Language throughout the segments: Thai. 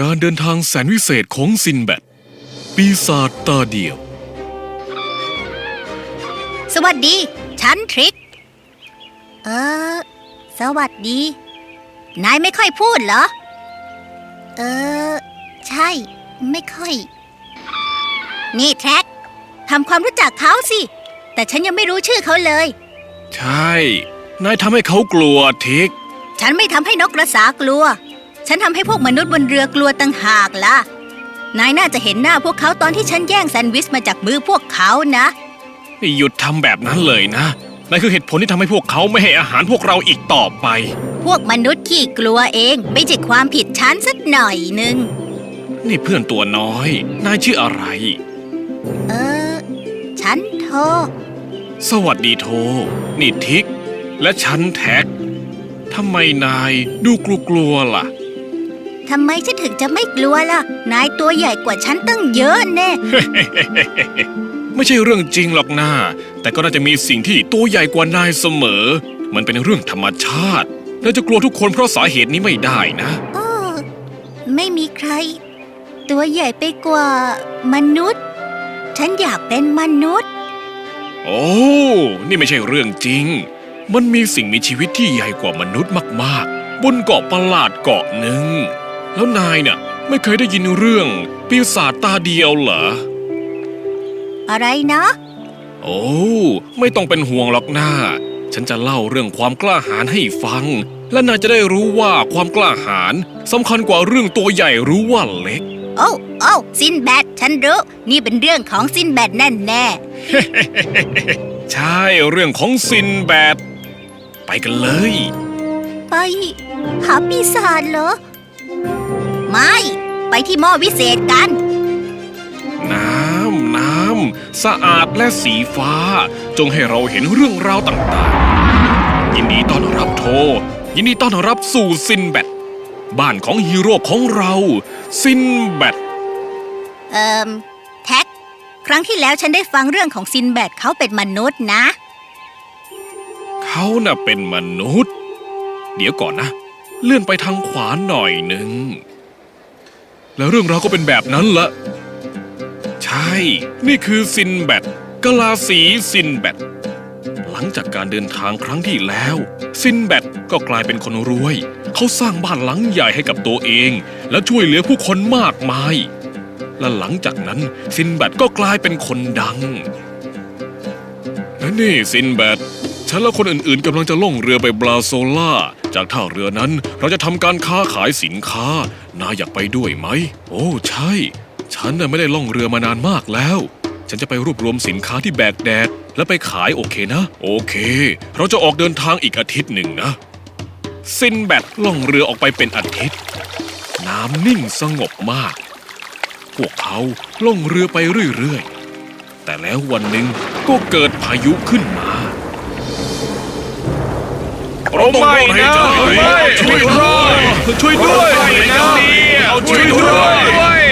การเดินทางแสนวิเศษของซินแบดปีศาจตาเดียว สวัสดี ฉันทริก เออ สวัสดี นายไม่ค่อยพูดเหรอ เออ ใช่ ไม่ค่อย นี่แท็กทำความรู้จักเขาสิ แต่ฉันยังไม่รู้ชื่อเขาเลย ใช่ นายทำให้เขากลัวทิก ฉันไม่ทำให้นกกระสากลัว ฉันทำให้พวกมนุษย์บนเรือกลัวตั้งหากล่ะ นายน่าจะเห็นหน้าพวกเขาตอนที่ฉันแย่งแซนด์วิชมาจากมือพวกเขานะ หยุดทำแบบนั้นเลยนะนั่นคือเหตุผลที่ทำให้พวกเขาไม่ให้อาหารพวกเราอีกต่อไป พวกมนุษย์ขี้กลัวเอง ไม่ใช่ความผิดฉันสักหน่อยหนึ่ง นี่เพื่อนตัวน้อย นายชื่ออะไร เออ ฉันโทรสวัสดีโท นี่ทิก และฉันแท็กทำไมนายดูกลัวๆล่ะ ทำไมฉันถึงจะไม่กลัวล่ะ นายตัวใหญ่กว่าฉันตั้งเยอะแน่ ไม่ใช่เรื่องจริงหรอกนะแต่ก็น่าจะมีสิ่งที่ตัวใหญ่กว่านายเสมอ มันเป็นเรื่องธรรมชาติและจะกลัวทุกคนเพราะสาเหตุนี้ไม่ได้นะโอ้ไม่มีใคร ตัวใหญ่ไปกว่ามนุษย์ ฉันอยากเป็นมนุษย์ โอ้นี่ไม่ใช่เรื่องจริง มันมีสิ่งมีชีวิตที่ใหญ่กว่ามนุษย์มาก ๆ บนเกาะประหลาดเกาะหนึ่ง แล้วนายเนี่ยไม่เคยได้ยินเรื่องปีศาจตาเดียวเหรอ อะไรนะ โอ้ไม่ต้องเป็นห่วงหรอกนะฉันจะเล่าเรื่องความกล้าหาญให้ฟัง และนายจะได้รู้ว่าความกล้าหาญสำคัญกว่าเรื่องตัวใหญ่หรือว่าเล็ก โอ้โอ้ซินแบดฉันรู้ นี่เป็นเรื่องของซินแบดแน่แน่ใช่เรื่องของซินแบดไปกันเลยๆไป หาปีศาจเหรอ ไม่ ไปที่หม้อวิเศษกัน น้ำ น้ำ สะอาดและสีฟ้า จงให้เราเห็นเรื่องราวต่างๆ ยินดีต้อนรับโท ยินดีต้อนรับสู่ซินแบดบ้านของฮีโร่ของเรา ซินแบดเอ่มแท็ก ครั้งที่แล้วฉันได้ฟังเรื่องของซินแบดเขาเป็นมนุษย์นะ เขาน่ะเป็นมนุษย์ เดี๋ยวก่อนนะ เลื่อนไปทางขวาหน่อยหนึ่ง แล้วเรื่องราวก็เป็นแบบนั้นละ ใช่ นี่คือซินแบดกลาสีซินแบดหลังจากการเดินทางครั้งที่แล้ว ซินแบดก็กลายเป็นคนรวย เขาสร้างบ้านหลังใหญ่ให้กับตัวเอง และช่วยเหลือผู้คนมากมาย และหลังจากนั้นซินแบดก็กลายเป็นคนดังและนี่ซินแบดฉันและคนอื่นๆกำลังจะล่องเรือไปบราโซล่า จากท่าเรือนั้น เราจะทำการค้าขายสินค้านายอยากไปด้วยไหม โอ้ ใช่ ฉันน่ะไม่ได้ล่องเรือมานานมากแล้ว ฉันจะไปรวบรวมสินค้าที่แบกแดด แล้วไปขายโอเคนะ โอเค เราจะออกเดินทางอีกอาทิตย์หนึ่งนะซินแบดล่องเรือออกไปเป็นอาทิตย์ น้ำนิ่งสงบมาก พวกเขาล่องเรือไปเรื่อยๆ แต่แล้ววันหนึ่งก็เกิดพายุขึ้นมา เราไม่นะไม่ช่วยด้วยช่วยด้วยนะเอาช่วยด้วย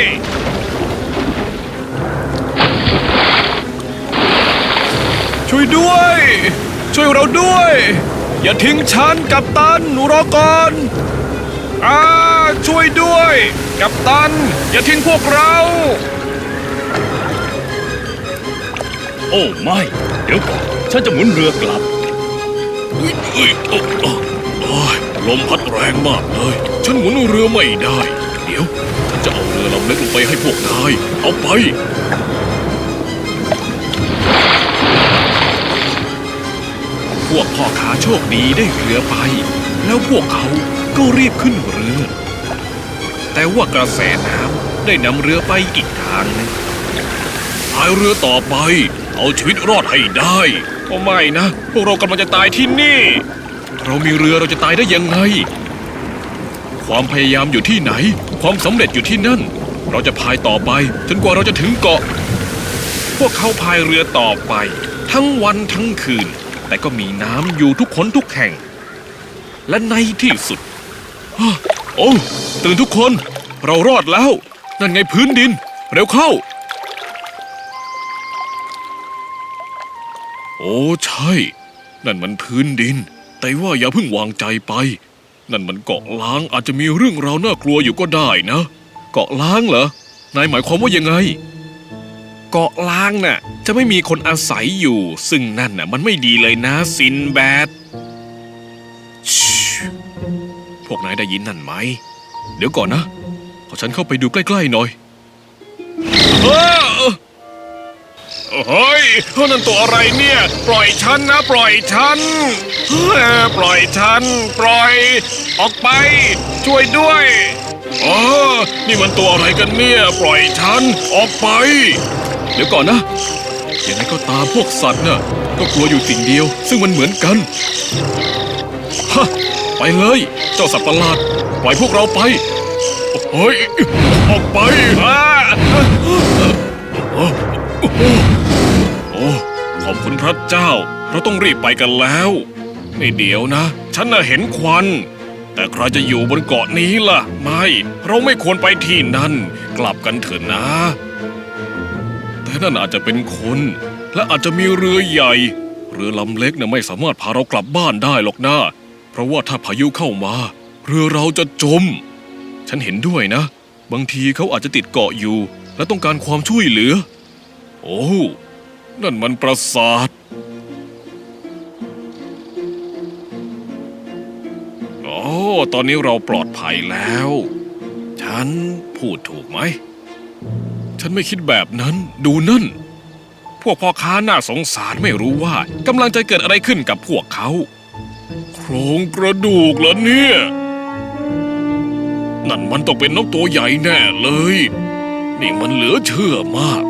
ช่วยด้วย ช่วยเราด้วย อย่าทิ้งฉันกับตันรอก่อนอ่าช่วยด้วย กับตัน อย่าทิ้งพวกเรา โอ้ไม่ เดี๋ยวก่อนฉันจะหมุนเรือกลับ เอ้ยโอ้โอ้โอ้ยลมพัดแรงมากเลย ฉันหมุนเรือไม่ได้ เดี๋ยว ฉันจะเอาเรือลำเล็กลงไปให้พวกนาย เอาไป พวกพ่อขาโชคดีได้เรือไป แล้วพวกเขาก็รีบขึ้นเรือ แต่ว่ากระแสน้ำได้นำเรือไปอีกทางหนึงพายเรือต่อไป เอาชีวิตรอดให้ได้ โอ้ไม่นะ พวกเรากำลังจะตายที่นี่ เรามีเรือเราจะตายได้ยังไง ความพยายามอยู่ที่ไหน ความสำเร็จอยู่ที่นั่น เราจะพายต่อไปจนกว่าเราจะถึงเกาะ พวกเขาพายเรือต่อไป ทั้งวันทั้งคืน แต่ก็มีน้ำอยู่ทุกคนทุกแห่ง และในที่สุดโอ้ตื่นทุกคน เรารอดแล้ว นั่นไงพื้นดิน เร็วเข้า โอ้ใช่ นั่นมันพื้นดิน แต่ว่าอย่าเพิ่งวางใจไป นั่นมันเกาะล้างอาจจะมีเรื่องราวน่ากลัวอยู่ก็ได้นะ เกาะล้างเหรอนายหมายความว่ายังไง เกาะล้างน่ะ จะไม่มีคนอาศัยอยู่ ซึ่งนั่นน่ะมันไม่ดีเลยนะซินแบดพวกนายได้ยินนั่นไหม เดี๋ยวก่อนนะ ขอฉันเข้าไปดูใกล้ ๆ หน่อย เอ้อเฮ้ยนั่นตัวอะไรเนี่ย ปล่อยฉันนะ ปล่อยฉันปล่อยฉัน ปล่อย ออกไป ช่วยด้วยอ๋อนี่มันตัวอะไรกันเนี่ย ปล่อยฉัน ออกไป เดี๋ยวก่อนนะยังไงก็ตามพวกสัตว์น่ะ ก็กลัวอยู่สิ่งเดียว ซึ่งมันเหมือนกัน ฮะ ไปเลย เจ้าสัตว์ประหลาด ปล่อยพวกเราไปเฮ้ยออกไปอ่าโอ้โอ้ขอบ คุณพระเจ้า เราต้องรีบไปกันแล้วนี่เดี๋ยวนะ ฉันน่ะเห็นควัน แต่ใครจะอยู่บนเกาะนี้ล่ะ ไม่ เราไม่ควรไปที่นั่น กลับกันเถอะนะ แต่นั่นอาจจะเป็นคน และอาจจะมีเรือใหญ่ เรือลำเล็กน่ะไม่สามารถพาเรากลับบ้านได้หรอกนะ เพราะว่าถ้าพายุเข้ามา เรือเราจะจม ฉันเห็นด้วยนะ บางทีเขาอาจจะติดเกาะอยู่ และต้องการความช่วยเหลือ โอ้ นั่นมันปราสาทโอ้ตอนนี้เราปลอดภัยแล้ว ฉันพูดถูกไหม ฉันไม่คิดแบบนั้น ดูนั่น พวกพ่อค้าน่าสงสารไม่รู้ว่ากำลังจะเกิดอะไรขึ้นกับพวกเขา โครงกระดูกเหรอเนี่ย นั่นมันต้องเป็นนกตัวใหญ่แน่เลย นี่มันเหลือเชื่อมาก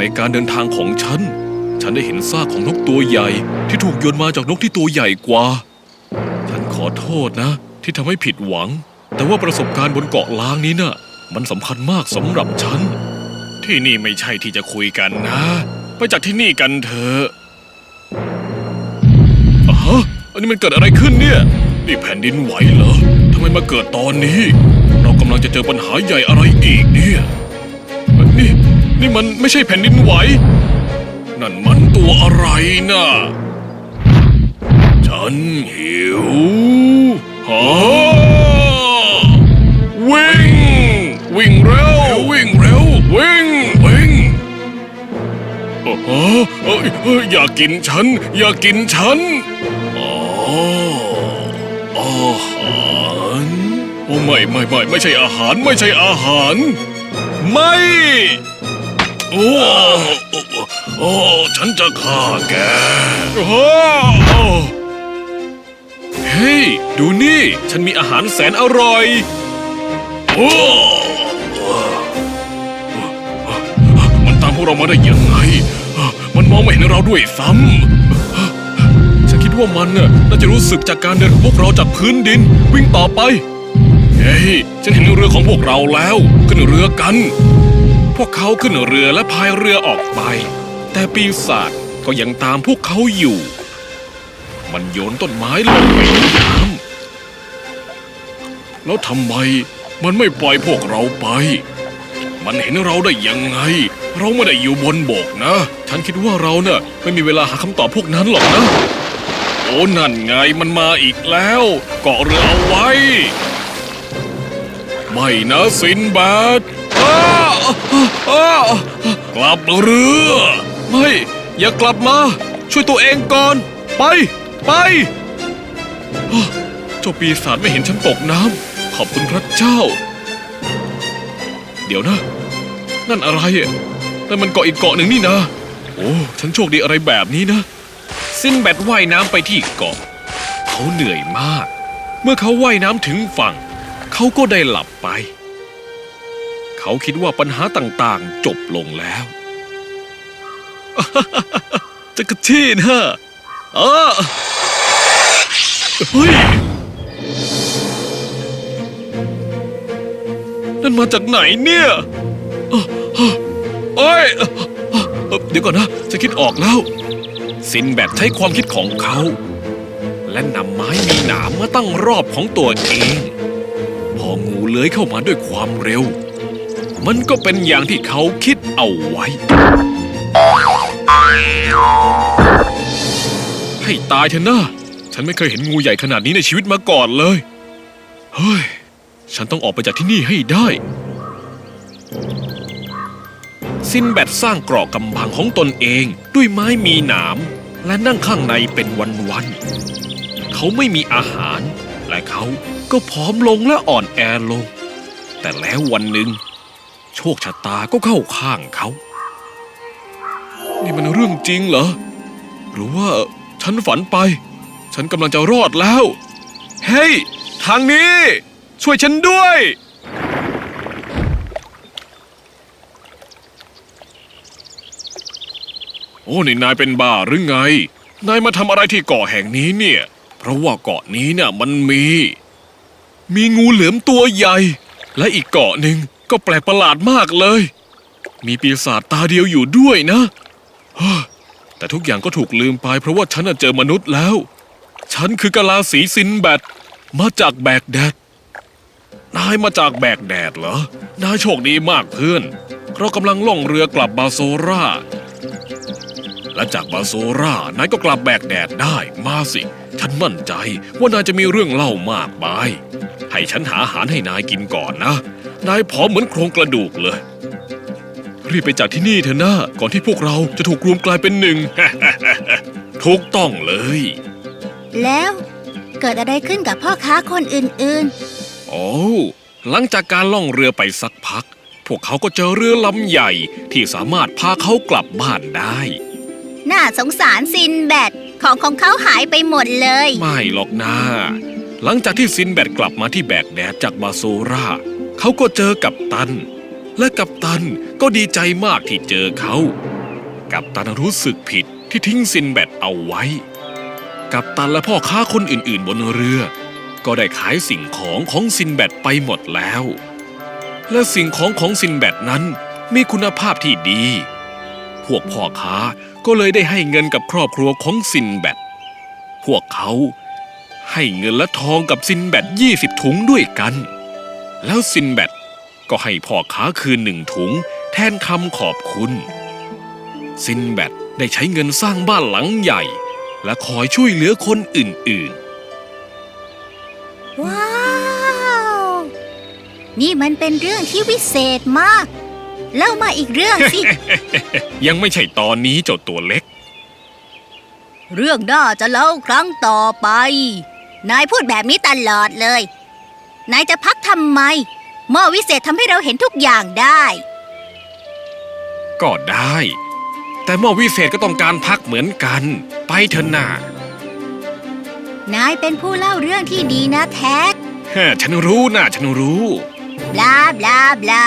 ในการเดินทางของฉัน ฉันได้เห็นซากของนกตัวใหญ่ ที่ถูกโยนมาจากนกที่ตัวใหญ่กว่า ฉันขอโทษนะ ที่ทำให้ผิดหวัง แต่ว่าประสบการณ์บนเกาะล้างนี้น่ะ มันสำคัญมากสำหรับฉัน ที่นี่ไม่ใช่ที่จะคุยกันนะ ไปจากที่นี่กันเถอะอะฮะอันนี้มันเกิดอะไรขึ้นเนี่ย นี่แผ่นดินไหวเหรอทำไมมาเกิดตอนนี้ เรากำลังจะเจอปัญหาใหญ่อะไรอีกเนี่ยนี่ นี่มันไม่ใช่แผ่นดินไหว นั่นมันตัวอะไรน่ะ ฉันหิวฮะวิ่ง วิ่งเร็ว วิ่งเร็ว วิ่ง วิ่งโอ้โหเอ้ยเอ้ยอย่ากินฉัน อย่ากินฉันอ๋ออาหารโอ้ไม่ไม่ไม่ไม่ใช่อาหารไม่ใช่อาหาร ไม่ โอ้โอ้โอ้ฉันจะฆ่าแกโอ้เฮ้ย ดูนี่ ฉันมีอาหารแสนอร่อย โอ้มันตามพวกเรามาได้ยังไง มันมองไม่เห็นเราด้วยซ้ำ ฉันคิดว่ามันน่ะน่าจะรู้สึกจากการเดินของพวกเราจากพื้นดิน วิ่งต่อไป เฮ้ย ฉันเห็นเรือของพวกเราแล้ว ขึ้นเรือกัน วกเขาขึ้นเรือและพายเรือออกไป แต่ปีศาจก็ยังตามพวกเขาอยู่ มันโยนต้นไม้ลงไปในน้ำแล้วทำไมมันไม่ปล่อยพวกเราไป มันเห็นเราได้ยังไง เราไม่ได้อยู่บนบกนะ ฉันคิดว่าเราเนะ่ะไม่มีเวลาหาคำตอบพวกนั้นหรอกนะ โอ้นั่นไงมันมาอีกแล้ว เกาะเรือเอาไว้ ไม่นะสินแบด กลับเรือไม่อย่ากลับมา ช่วยตัวเองก่อน ไป ไปเจ้าปีศาจไม่เห็นฉันตกน้ำขอบคุณพระเจ้า เดี๋ยวนะ นั่นอะไรอะนั่นมันเกาะอีกเกาะหนึ่งนี่นะ โอ้ฉันโชคดีอะไรแบบนี้นะ สิ้นแบตว่ายน้ำไปที่เกาะ เขาเหนื่อยมาก เมื่อเขาว่ายน้ำถึงฝั่ง เขาก็ได้หลับไป เขาคิดว่าปัญหาต่างๆ จบลงแล้วจะกระชี่นะเออเฮ้ย นั่นมาจากไหนเนี่ยเอ้อเอ้ยเดี๋ยวก่อนนะ จะคิดออกแล้วซินแบทใช้ความคิดของเขา และนำไม้มีหนามมาตั้งรอบของตัวเอง พองูเลื้อยเข้ามาด้วยความเร็ว มันก็เป็นอย่างที่เขาคิดเอาไว้ ให้ตายเถอะนะฉันไม่เคยเห็นงูใหญ่ขนาดนี้ในชีวิตมาก่อนเลย เฮ้ย ฉันต้องออกไปจากที่นี่ให้ได้ ซินแบดสร้างเกราะกำบังของตนเองด้วยไม้มีหนามและนั่งข้างในเป็นวันๆ เขาไม่มีอาหาร และเขาก็ผอมลงและอ่อนแอลง แต่แล้ววันหนึ่ง โชคชะตาก็เข้าข้างเขา นี่มันเรื่องจริงเหรอ หรือว่าฉันฝันไป ฉันกำลังจะรอดแล้ว เฮ้ย ทางนี้ ช่วยฉันด้วย โอ้นี่นายเป็นบ้าหรือไง นายมาทำอะไรที่เกาะแห่งนี้เนี่ย เพราะว่าเกาะนี้เนี่ยมันมี มีงูเหลือมตัวใหญ่ และอีกเกาะหนึ่ง ก็แปลกประหลาดมากเลย มีปีศาจตาเดียวอยู่ด้วยนะแต่ทุกอย่างก็ถูกลืมไปเพราะว่าฉันเจอมนุษย์แล้ว ฉันคือกะลาสีซินแบดมาจากแบกแดด นายมาจากแบกแดดเหรอ นายโชคดีมากเพื่อน เรากำลังล่องเรือกลับบาโซราและจากบาโซรานายก็กลับแบกแดดได้ มาสิ ฉันมั่นใจว่านายจะมีเรื่องเล่ามากมาย ให้ฉันหาอาหารให้นายกินก่อนนะ นายผอมเหมือนโครงกระดูกเลย รีบไปจากที่นี่เถอะนะก่อนที่พวกเราจะถูกรวมกลายเป็นหนึ่ง ถูกต้องเลย แล้วเกิดอะไรขึ้นกับพ่อค้าคนอื่นโอ้หลังจากการล่องเรือไปสักพัก พวกเขาก็เจอเรือลำใหญ่ที่สามารถพาเขากลับบ้านได้ๆน่าสงสารซินแบดของของเขาหายไปหมดเลย ไม่หรอกนะหลังจากที่ซินแบดกลับมาที่แบกแดดจากบาโซรา เขาก็เจอกับตัน และกับตันก็ดีใจมากที่เจอเขา กับตันรู้สึกผิดที่ทิ้งซินแบดเอาไว้ กับตันและพ่อค้าคนอื่นๆบนเรือ ก็ได้ขายสิ่งของของซินแบดไปหมดแล้ว และสิ่งของของซินแบดนั้นมีคุณภาพที่ดี พวกพ่อค้าก็เลยได้ให้เงินกับครอบครัวของซินแบดพวกเขาให้เงินและทองกับซินแบดยี่สิบถุงด้วยกัน แล้วซินแบดก็ให้พ่อค้าคืนหนึ่งถุง แทนคำขอบคุณ ซินแบดได้ใช้เงินสร้างบ้านหลังใหญ่ และคอยช่วยเหลือคนอื่นว้าว นี่มันเป็นเรื่องที่วิเศษมาก เล่ามาอีกเรื่องสิๆยังไม่ใช่ตอนนี้เจ้าตัวเล็ก เรื่องน่าจะเล่าครั้งต่อไป นายพูดแบบนี้ตลอดเลย นายจะพักทำไม หม้อวิเศษทำให้เราเห็นทุกอย่างได้ ก็ได้ แต่หม้อวิเศษก็ต้องการพักเหมือนกัน ไปเถอะน่านายเป็นผู้เล่าเรื่องที่ดีนะแท็ก ฮะฉันรู้นะฉันรู้ บลาบลาบลา